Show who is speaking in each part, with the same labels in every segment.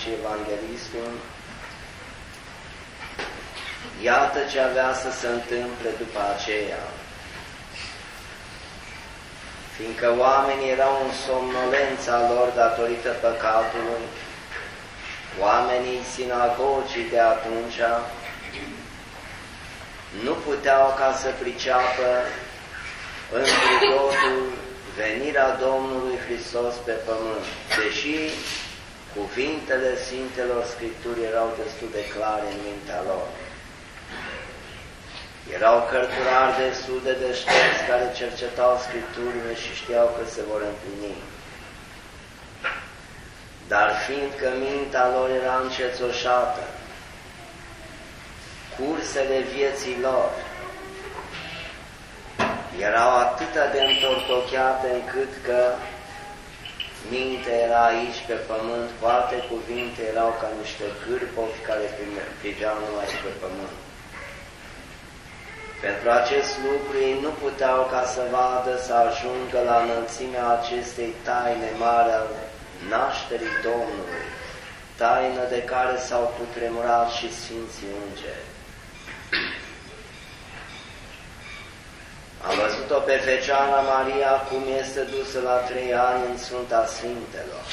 Speaker 1: și Evanghelistul, iată ce avea să se întâmple după aceea. Fiindcă oamenii erau în somnolența lor datorită păcatului, oamenii sinagogii de atunci nu puteau ca să priceapă întru totul venirea Domnului Hristos pe pământ, deși cuvintele Sfintelor Scripturi erau destul de clare în mintea lor. Erau cărturari destul de deștepți care cercetau Scripturile și știau că se vor împlini. Dar fiindcă mintea lor era încețoșată, cursele vieții lor erau atât de întortocheate încât că mintea era aici pe pământ, cu alte cuvinte erau ca niște cârpovi care priveau numai pe pământ. Pentru acest lucru ei nu puteau ca să vadă să ajungă la înălțimea acestei taine mari al nașterii Domnului, taină de care s-au putremurat și Sfinții Îngeri. Am văzut-o pe Fecioara Maria cum este dusă la trei ani în Sfânta Sfintelor.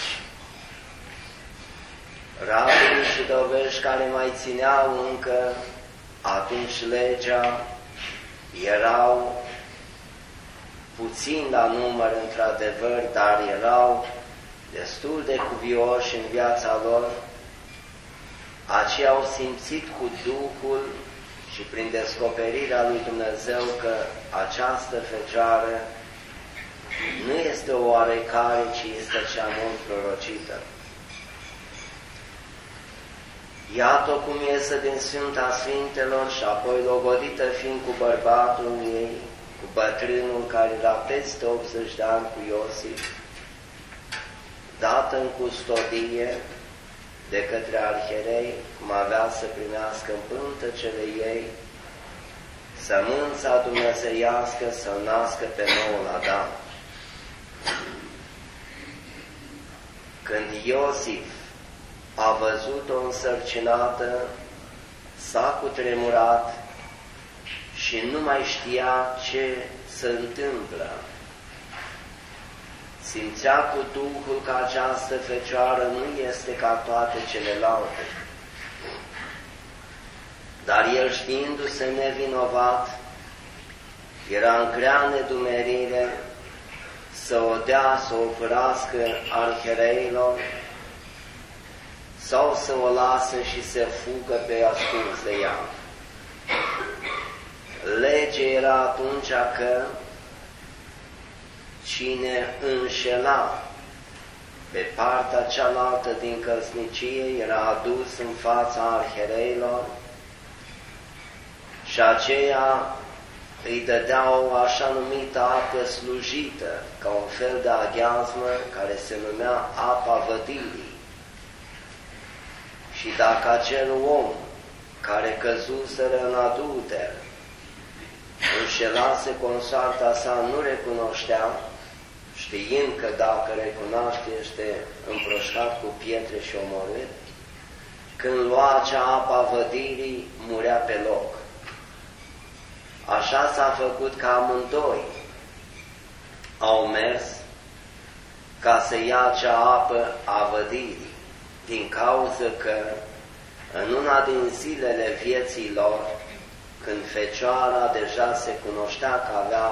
Speaker 1: Rabini și dovești care mai țineau încă atunci legea erau puțin la număr într-adevăr, dar erau destul de cuvioși în viața lor, aceia au simțit cu Duhul și prin descoperirea lui Dumnezeu că această fecioară nu este o oarecare, ci este cea mult prorocită. Iată cum iese din Sfânta Sfintelor și apoi logodită fiind cu bărbatul ei, cu bătrânul care era peste 80 de ani cu Iosif, dată în custodie de către arherei, cum avea să primească în pântăcele ei, sămânța dumnezeiască să-l nască pe noul Adam. Când Iosif a văzut-o însărcinată, s-a cutremurat și nu mai știa ce se întâmplă. Simțea cu Duhul că această fecioară nu este ca toate celelalte. Dar el știindu-se nevinovat, era în grea nedumerire să o dea, să o fărască arhereilor sau să o lasă și să fugă pe ascuns de ea. Legea era atunci că cine înșela pe partea cealaltă din căsnicie era adus în fața arhereilor și aceea îi dădeau o așa numită apă slujită, ca un fel de aghiazmă care se numea apa vădilii.
Speaker 2: Și dacă acel om care căzuseră în adulter, înșelase consoarta sa, nu recunoștea, știind că dacă recunoaște este împroșcat cu pietre și omorât, când lua acea apa vădirii, murea pe loc. Așa s-a făcut ca amândoi au mers ca să ia acea apă a vădirii, din cauza că în una din zilele vieții lor, când fecioara deja se cunoștea că avea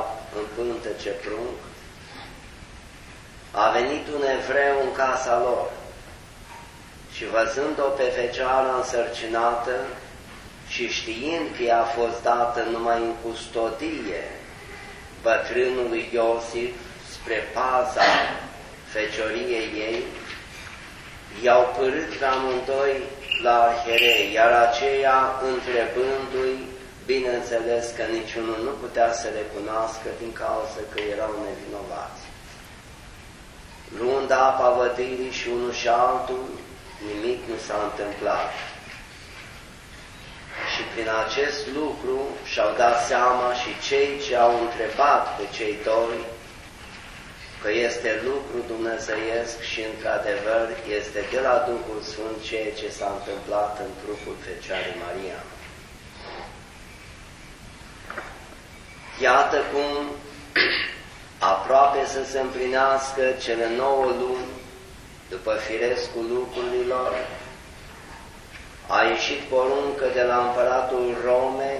Speaker 2: în ce prunc, a venit un evreu în casa lor și văzând-o pe fecioara însărcinată și știind că ea a fost dată numai în custodie bătrânului Iosif spre paza fecioriei ei, i-au părât pe amândoi la arherei, iar aceea întrebându-i, bineînțeles că niciunul nu putea să le cunoască din cauza că erau nevinovați. Luând apa vădirii și unul și altul, nimic nu s-a întâmplat. Și prin acest lucru și-au dat seama și cei ce au întrebat pe cei doi că este lucru dumnezeiesc și într-adevăr este de la Duhul Sfânt ceea ce s-a întâmplat în trupul Fecioarei Maria. Iată cum aproape să se împlinească cele nouă luni după firescul lucrurilor, a ieșit poruncă de la împăratul Romei,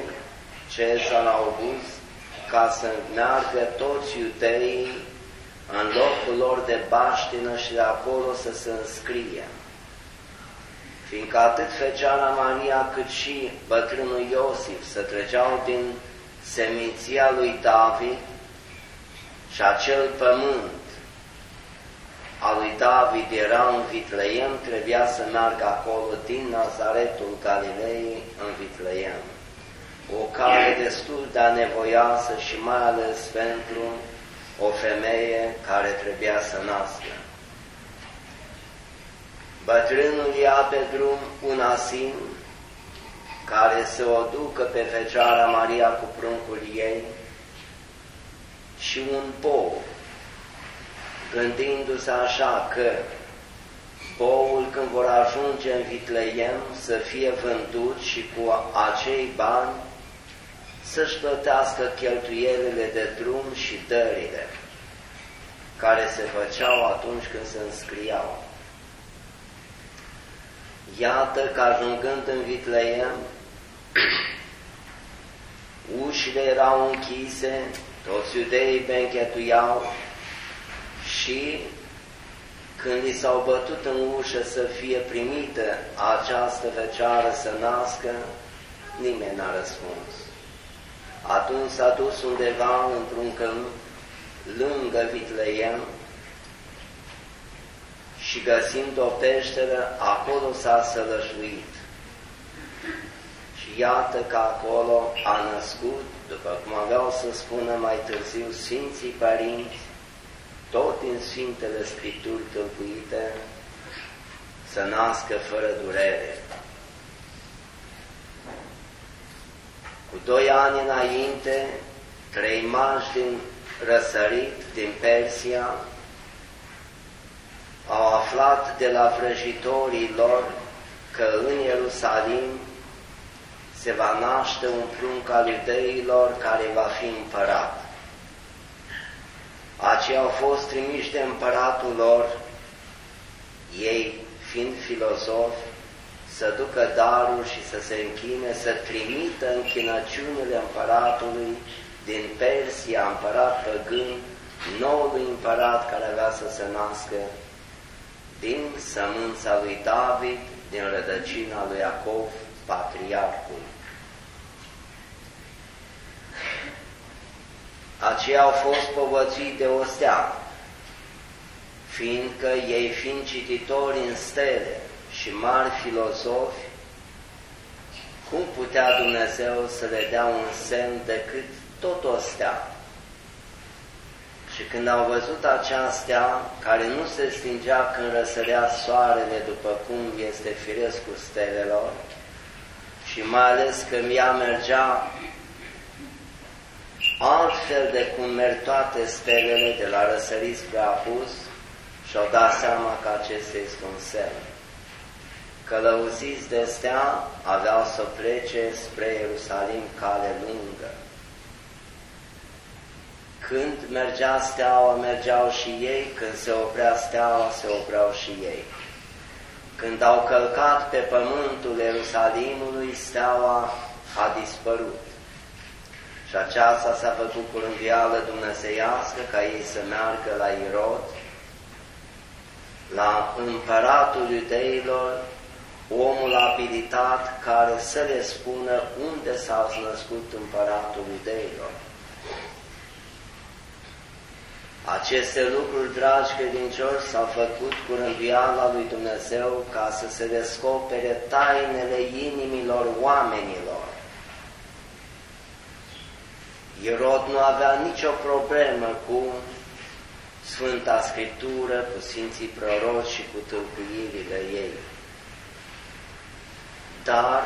Speaker 2: Cezar August, ca să meargă toți iudeii în locul lor de baștină și de acolo să se înscrie. Fiindcă atât Fecioara Maria cât și bătrânul Iosif să treceau din seminția lui David și acel pământ a lui David era în Vitleiem, trebuia să meargă acolo din Nazaretul Galilei în Vitleiem. O cale destul de anevoioasă și mai ales pentru o femeie care trebuia să nască. Bătrânul ia pe drum un asin care să o ducă pe Fecioara Maria cu pruncul ei și un pou gândindu-se așa că boul când vor ajunge în Vitleiem să fie vândut și cu acei bani să-și plătească cheltuielile de drum și dările care se făceau atunci când se înscriau. Iată că ajungând în Vitleiem, ușile erau închise, toți iudeii benchetuiau, și când li s-au bătut în ușă să fie primită această fecioară să nască, nimeni n-a răspuns. Atunci s-a dus undeva într-un câmp, lângă Vitleiem, și găsind o peșteră, acolo s-a sălășuit. Și iată că acolo a născut, după cum aveau să spună mai târziu Sfinții Părinți, tot din Sfintele Scripturi tâlcuite, să nască fără durere. Cu doi ani înainte, trei mași din răsărit din Persia au aflat de la vrăjitorii lor că în Ierusalim se va naște un prunc al iudeilor care va fi împărat. Aceia au fost trimiși de împăratul lor, ei fiind filozofi, să ducă darul și să se închine, să trimită închinăciunile împăratului din Persia, împărat păgân, noului împărat care avea să se nască din sămânța lui David, din rădăcina lui Iacov, patriarhul. Aceia au fost povățuiți de o stea, fiindcă ei fiind cititori în stele și mari filozofi, cum putea Dumnezeu să le dea un semn decât tot o stea? Și când au văzut aceastea, care nu se stingea când răsărea soarele, după cum este firesc cu stelelor, și mai ales că ea mergea altfel de cum merg toate stelele de la răsărit spre apus, și-au dat seama că acesta este un semn. Călăuziți de stea, aveau să plece spre Ierusalim cale lungă. Când mergea steaua, mergeau și ei, când se oprea steaua, se opreau și ei. Când au călcat pe pământul Ierusalimului, steaua a dispărut. Și aceasta s-a făcut curândială dumnezeiască ca ei să meargă la Irod, la împăratul iudeilor, omul abilitat care să le spună unde s-a născut împăratul iudeilor. Aceste lucruri, dragi credincioși, s-au făcut cu rânduiala lui Dumnezeu ca să se descopere tainele inimilor oamenilor. Irod nu avea nicio problemă cu Sfânta Scriptură, cu Sfinții Proroci și cu tâlcuirile ei. Dar,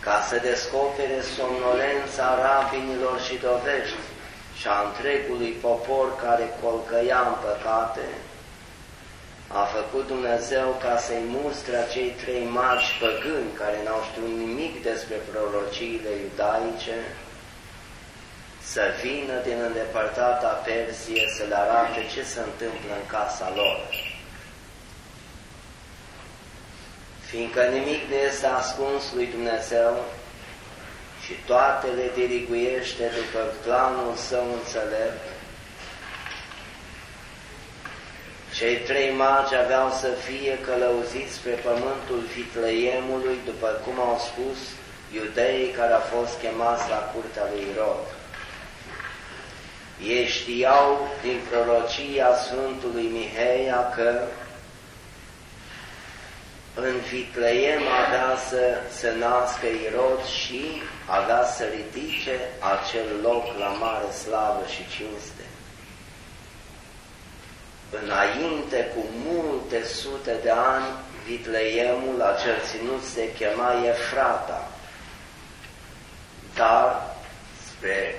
Speaker 2: ca să descopere somnolența rabinilor și dovești și a întregului popor care colcăia în păcate, a făcut Dumnezeu ca să-i mustre acei trei magi șpăgâni care n-au știut nimic despre prorociile iudaice, să vină din îndepărtata Persie să le arate ce se întâmplă în casa lor. Fiindcă nimic nu este ascuns lui Dumnezeu și toate le diriguiește după planul său înțelept, Cei trei magi aveau să fie călăuziți spre pământul Fitleiemului, după cum au spus iudeii care au fost chemați la curtea lui Irod. Ei știau din prorocia Sfântului Miheia că în Vitleiem avea să se nască Irod și avea să ridice acel loc la mare slavă și cinste. Înainte, cu multe sute de ani, Vitleiemul, acel ținut, se chema Efrata, dar spre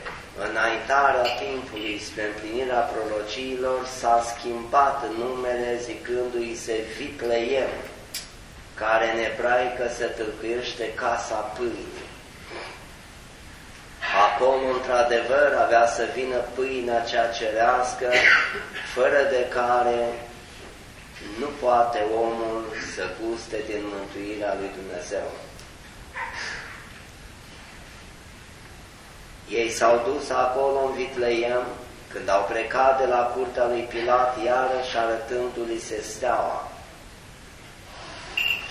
Speaker 2: înaintarea timpului spre împlinirea prorociilor s-a schimbat numele zicându-i se Vitleem, care în ebraică se tâlcuiește casa pâinii. Acolo, într-adevăr, avea să vină pâinea cea cerească, fără de care nu poate omul să guste din mântuirea lui Dumnezeu. Ei s-au dus acolo în Vitleiem, când au plecat de la curtea lui Pilat, iarăși arătându-li se steaua.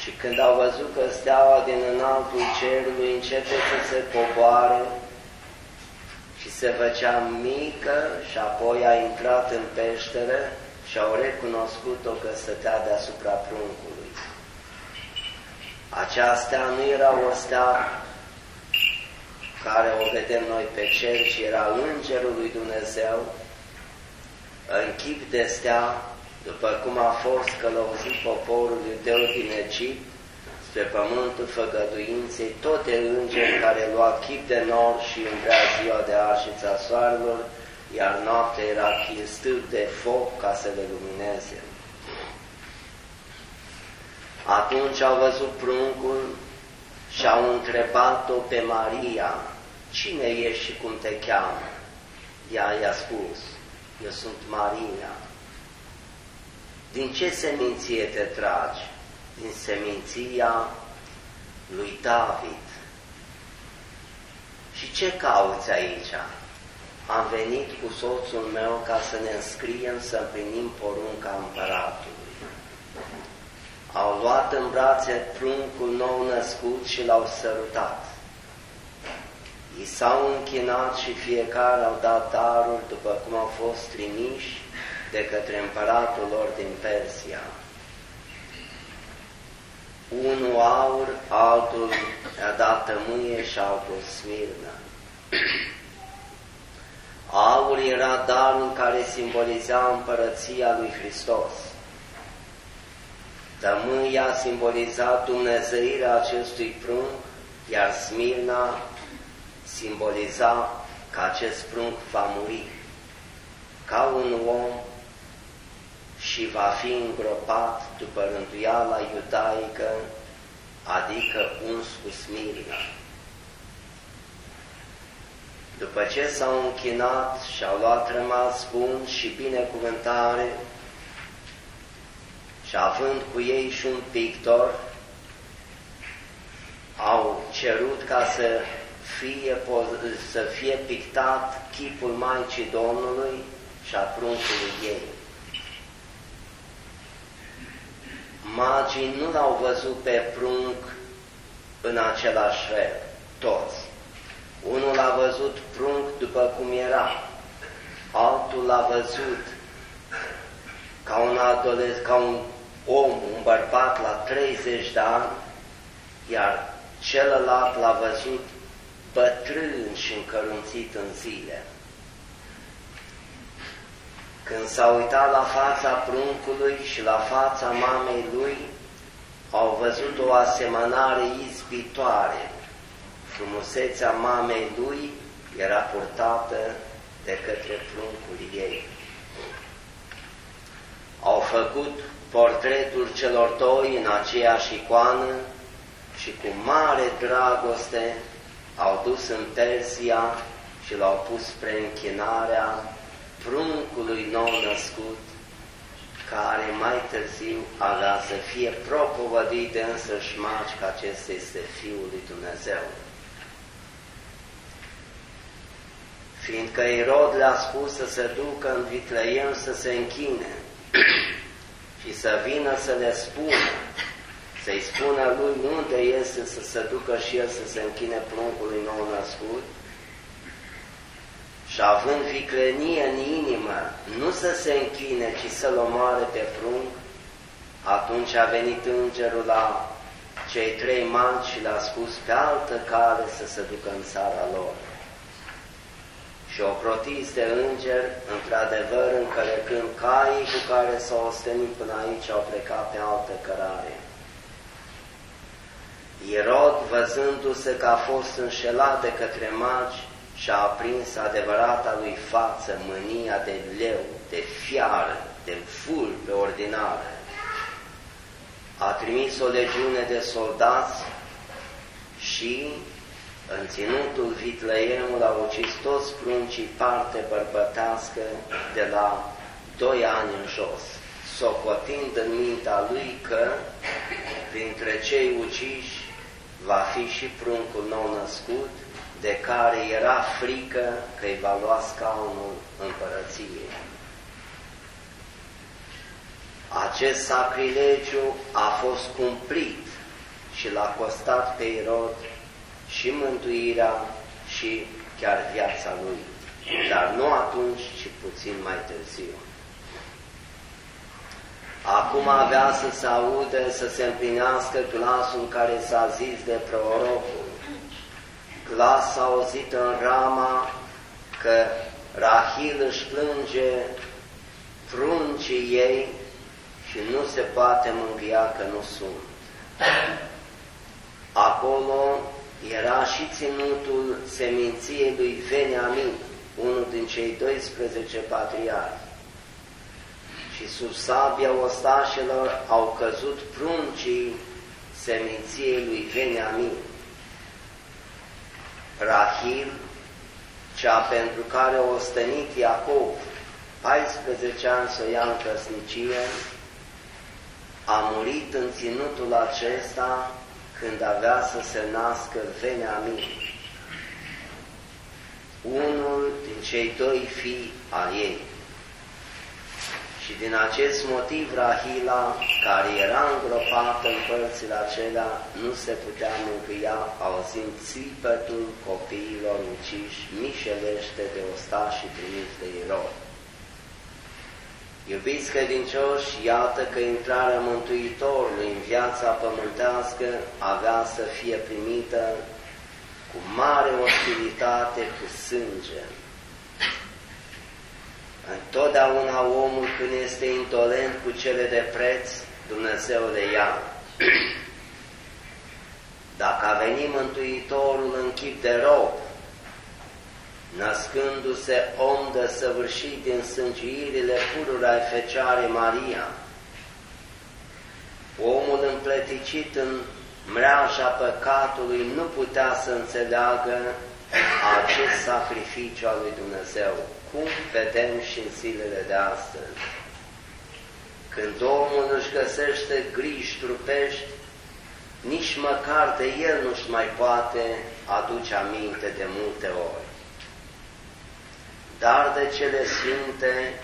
Speaker 2: Și când au văzut că steaua din înaltul cerului începe să se coboare și se făcea mică și apoi a intrat în peșteră și au recunoscut-o că stătea deasupra pruncului. Aceasta nu era o stea care o vedem noi pe cer și era Îngerul lui Dumnezeu, în chip de stea, după cum a fost călăuzit poporul iudeu din Egipt, spre pământul făgăduinței, toate îngeri care lua chip de nor și îmbrea ziua de arșița soarelor, iar noaptea era stâlp de foc ca să le lumineze. Atunci au văzut pruncul și au întrebat-o pe Maria, Cine ești și cum te cheamă? Ea i-a spus, eu sunt Maria. Din ce seminție te tragi? Din seminția lui David. Și ce cauți aici? Am venit cu soțul meu ca să ne înscriem să împlinim porunca împăratului. Au luat în brațe pruncul nou născut și l-au sărutat. I s-au închinat și fiecare au dat daruri după cum au fost trimiși de către împăratul lor din Persia. Unul aur, altul a dat tămâie și altul smirnă. Aur era darul care simboliza împărăția lui Hristos. Tămâia simboliza dumnezeirea acestui prunc, iar Smirna simboliza că acest prunc va muri ca un om și va fi îngropat după rânduiala iudaică, adică uns cu Smirna. După ce s-au închinat și au luat rămas bun și binecuvântare, și având cu ei și un pictor, au cerut ca să fie, să fie pictat chipul Maicii Domnului și a pruncului ei. Magii nu l-au văzut pe prunc în același fel, toți. Unul l-a văzut prunc după cum era, altul l-a văzut ca un, adolesc, ca un om, un bărbat la 30 de ani, iar celălalt l-a văzut bătrân și încărunțit în zile. Când s-a uitat la fața pruncului și la fața mamei lui, au văzut o asemănare izbitoare. Frumusețea mamei lui era purtată de către pruncul ei. Au făcut portretul celor doi în aceeași icoană și cu mare dragoste au dus în Persia și l-au pus spre închinarea pruncului nou născut, care mai târziu avea să fie propovădit de însăși maci că acesta este Fiul lui Dumnezeu. Fiindcă Irod le-a spus să se ducă în Vitleiem să se închine și să vină să le spună, să-i spună lui unde este să se ducă și el să se închine pruncului nou născut, și având viclenie în inimă, nu să se închine, ci să-l omoare pe prunc, atunci a venit îngerul la cei trei magi și le-a spus pe altă cale să se ducă în țara lor. Și o protis de înger, într-adevăr, încălecând caii cu care s-au ostenit până aici, au plecat pe altă cărare. Irod, văzându-se că a fost înșelat de către magi, și-a aprins adevărata lui față mânia de leu, de fiară, de vulpe ordinară. A trimis o legiune de soldați și în ținutul Vitleiemul a ucis toți pruncii parte bărbătească de la doi ani în jos, socotind în mintea lui că printre cei uciși va fi și pruncul nou născut, de care era frică că îi va lua scaunul împărăției. Acest sacrilegiu a fost cumplit și l-a costat pe Irod și mântuirea și chiar viața lui, dar nu atunci, ci puțin mai târziu. Acum avea să se aude, să se împlinească glasul care s-a zis de prorocul, glas auzit în Rama că Rahil își plânge pruncii ei și nu se poate mângâia că nu sunt. Acolo era și ținutul seminției lui Veniamin, unul din cei 12 patriarhi. Și sub sabia ostașilor au căzut pruncii seminției lui Veniamin. Rahil, cea pentru care o stănit Iacov 14 ani să o ia în căsnicie, a murit în ținutul acesta când avea să se nască Veneamin, unul din cei doi fii al ei. Și din acest motiv Rahila, care era îngropată în părțile acelea, nu se putea mângâia, auzind țipătul copiilor uciși, mișelește de ostași primiți de Irod. Iubiți credincioși, iată că intrarea Mântuitorului în viața pământească avea să fie primită cu mare ostilitate, cu sânge. Întotdeauna omul când este intolent cu cele de preț, Dumnezeu le ia. Dacă a venit Mântuitorul în chip de rob, născându-se om de săvârșit din sângiirile pururi ai Fecioarei Maria, omul împleticit în mreaja păcatului nu putea să înțeleagă acest sacrificiu al lui Dumnezeu, cum vedem și în zilele de astăzi. Când omul își găsește griji trupești, nici măcar de el nu-și mai poate aduce aminte de multe ori. Dar de cele sfinte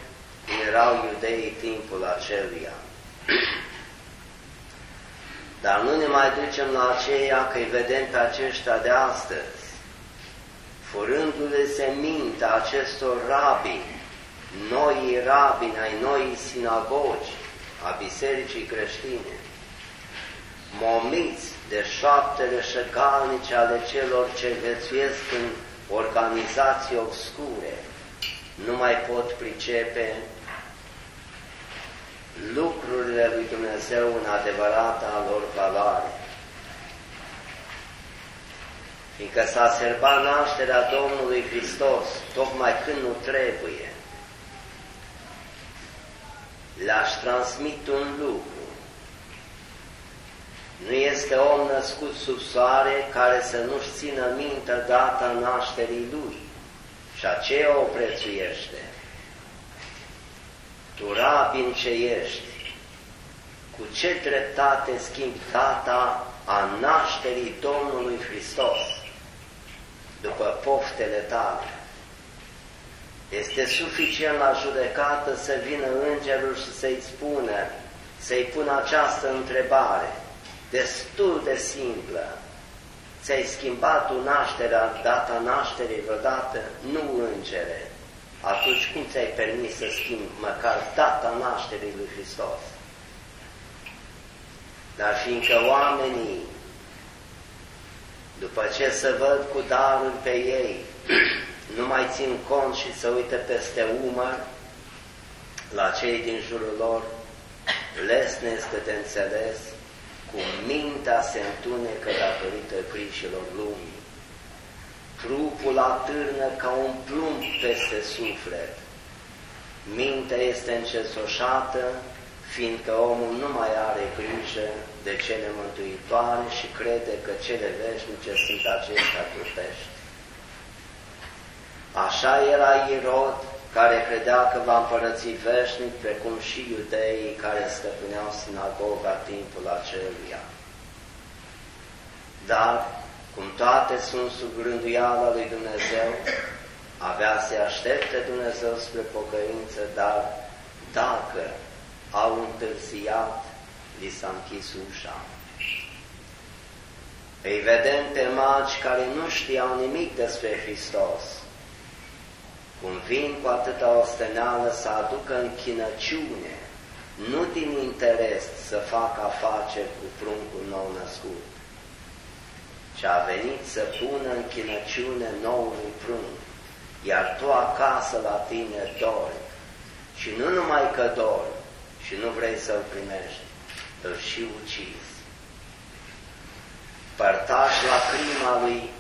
Speaker 2: erau iudeii timpul aceluia. Dar nu ne mai ducem la aceea că îi vedem pe aceștia de astăzi, furându-le-se mintea acestor rabini, noi rabini ai noi sinagogi, a bisericii creștine, momiți de șaptele șăgalnice ale celor ce viețuiesc în organizații obscure, nu mai pot pricepe lucrurile lui Dumnezeu în adevărata lor valoare. Fiindcă s-a serbat nașterea Domnului Hristos, tocmai când nu trebuie, le-aș transmit un lucru. Nu este om născut sub soare care să nu-și țină minte data nașterii lui și aceea o prețuiește. Tu, rabin ce ești, cu ce dreptate schimbi data a nașterii Domnului Hristos după poftele tale? Este suficient la judecată să vină îngerul și să-i spună, să-i pună această întrebare, destul de simplă. Ți-ai schimbat tu nașterea, data nașterii vreodată? Nu, îngere. Atunci cum ți-ai permis să schimbi măcar data nașterii lui Hristos? Dar fiindcă oamenii, după ce se văd cu darul pe ei, nu mai țin cont și să uite peste umăr la cei din jurul lor, lesne este de înțeles, cu mintea se întunecă datorită grijilor lumii. Trupul atârnă ca un plumb peste suflet. Mintea este încesoșată, fiindcă omul nu mai are grijă de cele mântuitoare și crede că cele veșnice sunt acestea trupești. Așa era Irod, care credea că va împărăți veșnic, precum și iudeii care stăpâneau sinagoga timpul aceluia. Dar, cum toate sunt sub rânduiala lui Dumnezeu, avea să aștepte Dumnezeu spre pocăință, dar dacă au întârziat, li s-a închis ușa. Îi vedem pe magi care nu știau nimic despre Hristos, cum vin cu atâta osteneală să aducă închinăciune, nu din interes să facă afaceri cu pruncul nou născut, ci a venit să pună închinăciune noului prunc, iar tu acasă la tine dori. Și nu numai că dori și nu vrei să-l primești, îl și ucizi. Părtaș la crima lui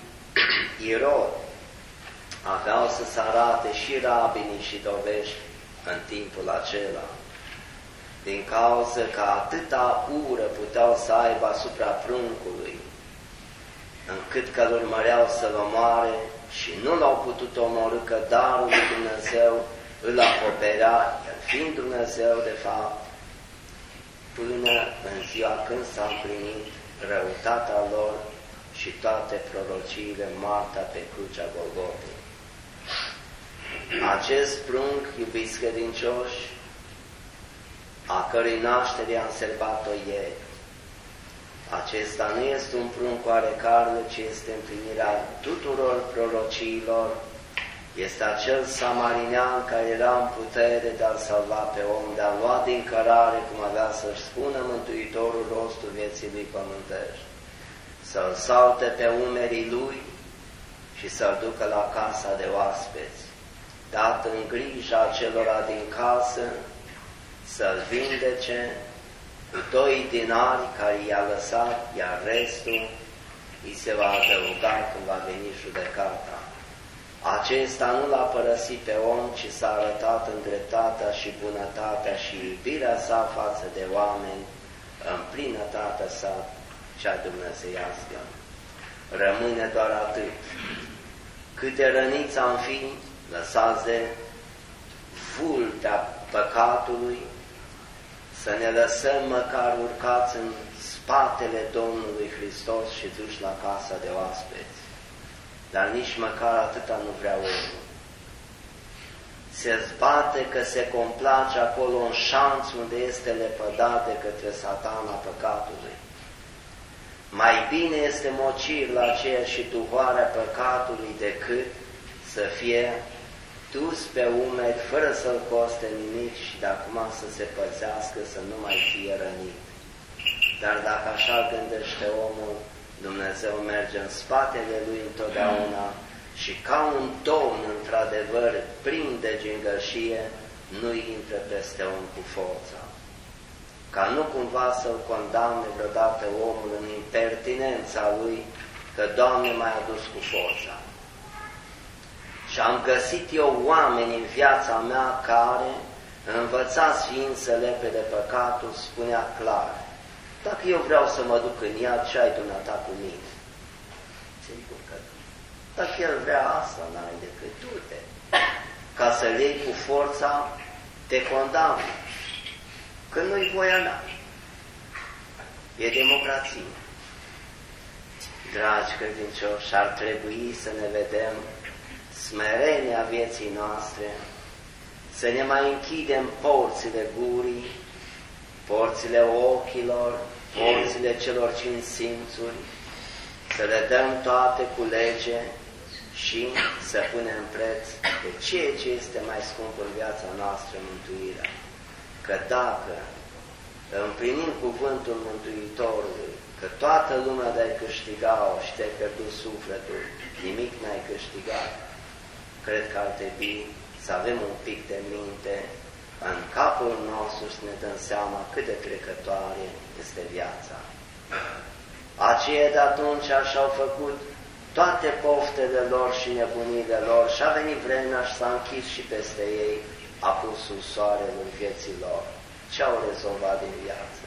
Speaker 2: Irod, aveau să se arate și rabinii și dovești în timpul acela, din cauza că atâta ură puteau să aibă asupra pruncului, încât că îl urmăreau să-l omoare și nu l-au putut omorâ că darul lui Dumnezeu îl acoperea, el fiind Dumnezeu de fapt, până în ziua când s-a împlinit răutatea lor și toate prorociile moartea pe crucea Golgotei. Acest prunc, iubiți credincioși, a cărei naștere am serbat-o ieri, acesta nu este un prunc oarecare, ci este împlinirea tuturor prorociilor, este acel samarinean care era în putere de a salva pe om, de a lua din cărare, cum avea să-și spună Mântuitorul rostul vieții lui pământești, să-l salte pe umerii lui și să-l ducă la casa de oaspeți dat în grija celora din casă să-l vindece cu doi dinari care i-a lăsat, iar restul îi se va adăuga când va veni judecata. Acesta nu l-a părăsit pe om, ci s-a arătat în dreptatea și bunătatea și iubirea sa față de oameni în plinătatea sa cea dumnezeiască. Rămâne doar atât. Câte răniți am fi, lăsați de vultea păcatului, să ne lăsăm măcar urcați în spatele Domnului Hristos și duși la casa de oaspeți. Dar nici măcar atâta nu vrea omul. Se zbate că se complace acolo în șanț unde este lepădat de către satana păcatului. Mai bine este mocir la aceea și duhoarea păcatului decât să fie dus pe umeri fără să-l coste nimic și de acum să se păzească să nu mai fie rănit. Dar dacă așa gândește omul, Dumnezeu merge în spatele lui întotdeauna și ca un domn, într-adevăr, prin de gingășie, nu intră peste om cu forța. Ca nu cumva să-l condamne vreodată omul în impertinența lui, că Doamne m-ai adus cu forța. Și am găsit eu oameni în viața mea care, învățați fiind să lepe de păcatul, spunea clar, dacă eu vreau să mă duc în ea, ce ai dumneata cu mine? Sigur că Dacă el vrea asta, n-ai decât du-te. Ca să iei cu forța, te condamn. Când nu-i voia mea. E democrație. Dragi credincioși, ar trebui să ne vedem smerenia vieții noastre, să ne mai închidem porțile gurii, porțile ochilor, porțile celor cinci simțuri, să le dăm toate cu lege și să punem preț de ceea ce este mai scump în viața noastră, mântuirea. Că dacă împlinim cuvântul Mântuitorului, că toată lumea de-ai câștiga-o și te-ai pierdut sufletul, nimic n-ai câștigat, cred că ar trebui să avem un pic de minte în capul nostru să ne dăm seama cât de trecătoare este viața. Aceia de atunci așa-au făcut toate poftele lor și nebunile lor și a venit vremea și s-a închis și peste ei, a pus sub soarele vieții lor. Ce au rezolvat din viață?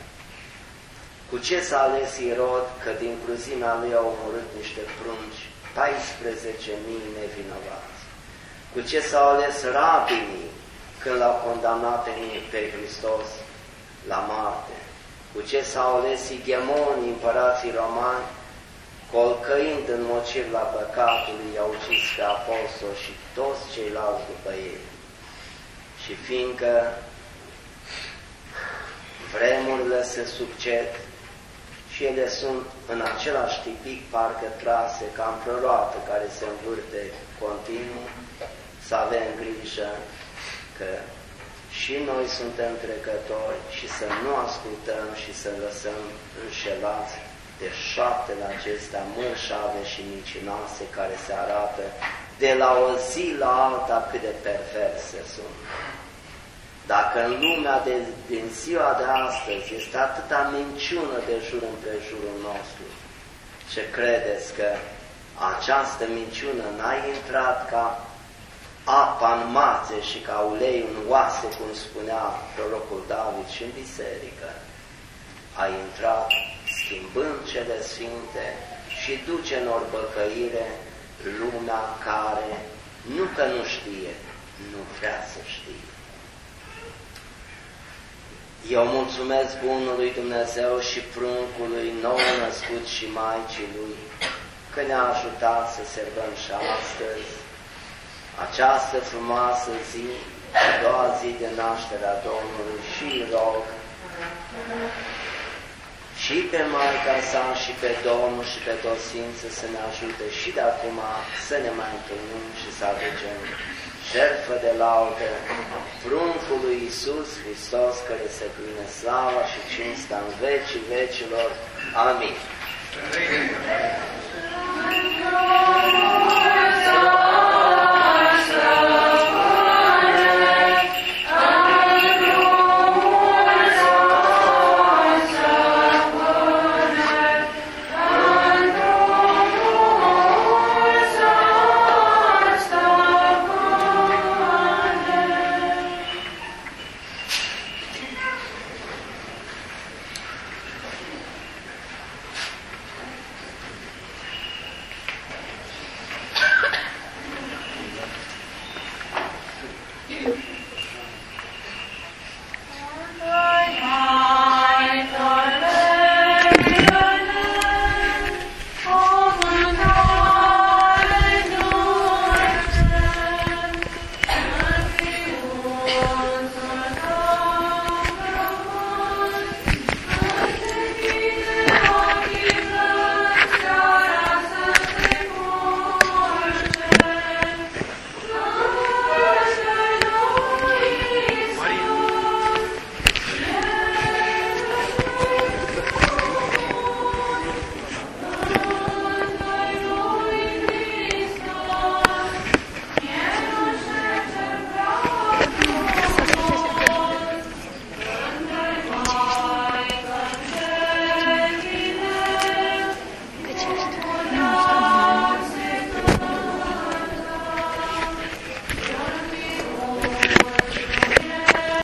Speaker 2: Cu ce s-a ales Irod că din cruzimea lui au omorât niște prunci, 14.000 nevinovați? Cu ce s-au ales rabinii când l-au condamnat pe, pe Hristos la moarte? Cu ce s-au ales igemonii împărații romani, colcăind în mocir la păcatului, i-au ucis pe apostol și toți ceilalți după ei. Și fiindcă vremurile se succed și ele sunt în același tipic parcă trase ca în proroată care se învârte continuu, să avem grijă că și noi suntem trecători și să nu ascultăm și să lăsăm înșelați de șaptele acestea mărșave și micinoase care se arată de la o zi la alta cât de perverse sunt. Dacă în lumea de, din ziua de astăzi este atâta minciună de jur împrejurul nostru, ce credeți că această minciună n-a intrat ca apa în mațe și ca ulei în oase, cum spunea prorocul David și în biserică, a intrat schimbând cele sfinte și duce în orbăcăire lumea care nu că nu știe, nu vrea să știe. Eu mulțumesc Bunului Dumnezeu și pruncului nou născut și Maicii Lui că ne-a ajutat să servăm și astăzi această frumoasă zi, a doua zi de naștere a Domnului și rog și pe Maica sa și pe Domnul și pe toți Sfinții să ne ajute și de acum să ne mai întâlnim și să aducem jertfă de laudă pruncul lui Iisus Hristos care se pline slava și cinsta în vecii vecilor. Amin.